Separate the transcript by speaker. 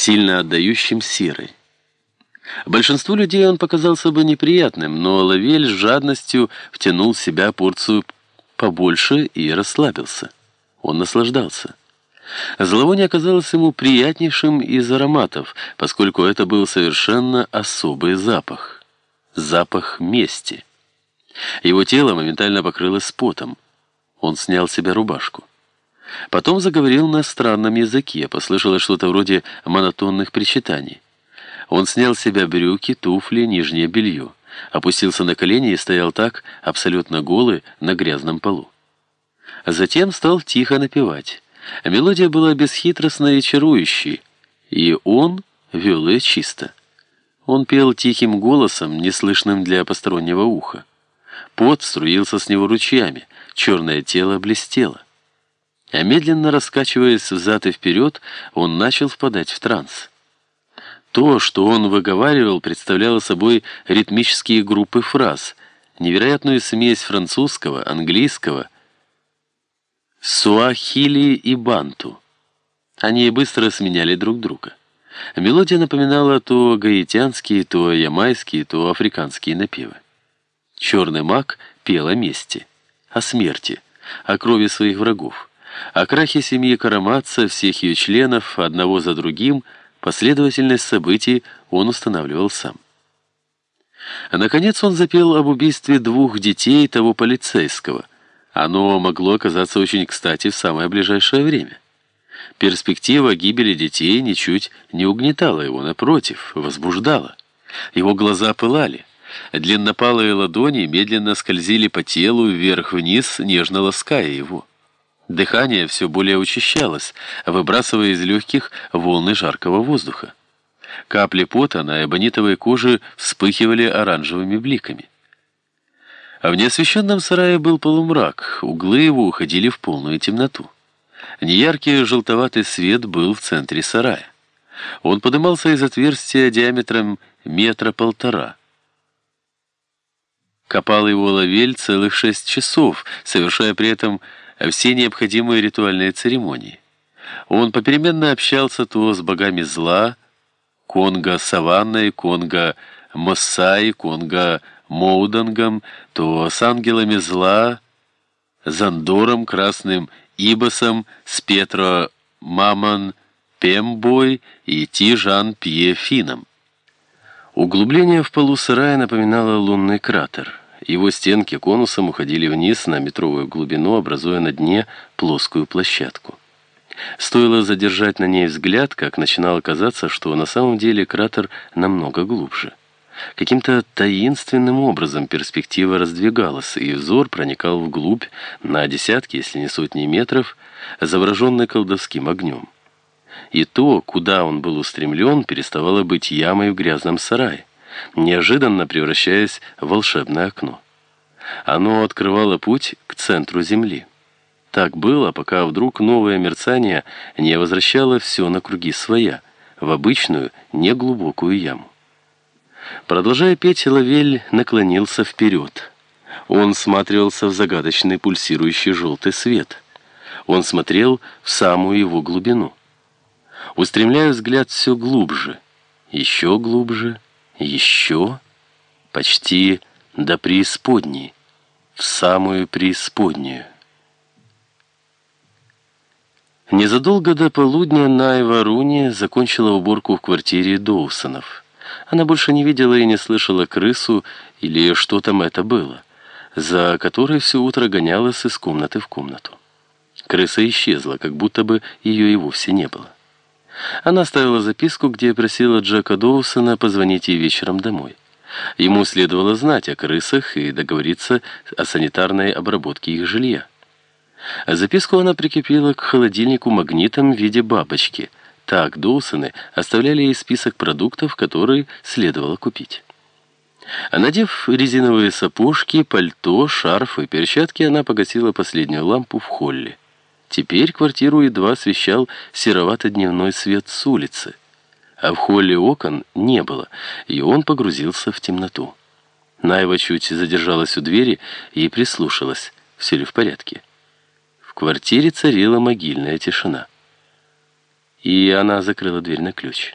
Speaker 1: сильно отдающим серой. Большинству людей он показался бы неприятным, но Лавель с жадностью втянул в себя порцию побольше и расслабился. Он наслаждался. Зловоние оказалось ему приятнейшим из ароматов, поскольку это был совершенно особый запах. Запах мести. Его тело моментально покрылось потом. Он снял с себя рубашку. Потом заговорил на странном языке, послышалось что-то вроде монотонных причитаний. Он снял с себя брюки, туфли, нижнее белье, опустился на колени и стоял так, абсолютно голый, на грязном полу. Затем стал тихо напевать. Мелодия была бесхитростной и чарующей, и он вел ее чисто. Он пел тихим голосом, неслышным для постороннего уха. Пот струился с него ручьями, черное тело блестело. А медленно раскачиваясь взад и вперед, он начал впадать в транс. То, что он выговаривал, представляло собой ритмические группы фраз, невероятную смесь французского, английского, суахили и банту. Они быстро сменяли друг друга. Мелодия напоминала то гаитянские, то ямайские, то африканские напевы. Черный маг пел о мести, о смерти, о крови своих врагов. О крахе семьи Караматца, всех ее членов, одного за другим, последовательность событий он устанавливал сам. А наконец он запел об убийстве двух детей того полицейского. Оно могло оказаться очень кстати в самое ближайшее время. Перспектива гибели детей ничуть не угнетала его, напротив, возбуждала. Его глаза пылали. Длиннопалые ладони медленно скользили по телу вверх-вниз, нежно лаская его. Дыхание все более учащалось, выбрасывая из легких волны жаркого воздуха. Капли пота на эбонитовой коже вспыхивали оранжевыми бликами. А в неосвещенном сарае был полумрак, углы его уходили в полную темноту. Неяркий желтоватый свет был в центре сарая. Он подымался из отверстия диаметром метра полтора. Копал его лавель целых шесть часов, совершая при этом все необходимые ритуальные церемонии. Он попеременно общался то с богами зла, Конга Саванной, Конга Моссай, Конга Моудангом, то с ангелами зла, Зандором, Красным Ибосом, с Петро Мамон Пембой и Тижан Пьефином. Углубление в полу сарая напоминало лунный кратер. Его стенки конусом уходили вниз на метровую глубину, образуя на дне плоскую площадку. Стоило задержать на ней взгляд, как начинало казаться, что на самом деле кратер намного глубже. Каким-то таинственным образом перспектива раздвигалась, и взор проникал вглубь на десятки, если не сотни метров, завороженный колдовским огнем. И то, куда он был устремлен, переставало быть ямой в грязном сарае неожиданно превращаясь в волшебное окно. Оно открывало путь к центру Земли. Так было, пока вдруг новое мерцание не возвращало все на круги своя, в обычную, неглубокую яму. Продолжая петь, Лавель наклонился вперед. Он смотрелся в загадочный пульсирующий желтый свет. Он смотрел в самую его глубину. Устремляя взгляд все глубже, еще глубже, еще почти до преисподней, в самую преисподнюю. Незадолго до полудня Найва Руни закончила уборку в квартире Доусонов. Она больше не видела и не слышала крысу или что там это было, за которой все утро гонялась из комнаты в комнату. Крыса исчезла, как будто бы ее и вовсе не было. Она оставила записку, где просила Джека Доусона позвонить ей вечером домой. Ему следовало знать о крысах и договориться о санитарной обработке их жилья. Записку она прикрепила к холодильнику магнитом в виде бабочки. Так Доусоны оставляли ей список продуктов, которые следовало купить. Надев резиновые сапожки, пальто, шарф и перчатки, она погасила последнюю лампу в холле. Теперь квартиру едва освещал серовато-дневной свет с улицы, а в холле окон не было, и он погрузился в темноту. Найва чуть задержалась у двери и прислушалась, все ли в порядке. В квартире царила могильная тишина.
Speaker 2: и она закрыла дверь на ключ.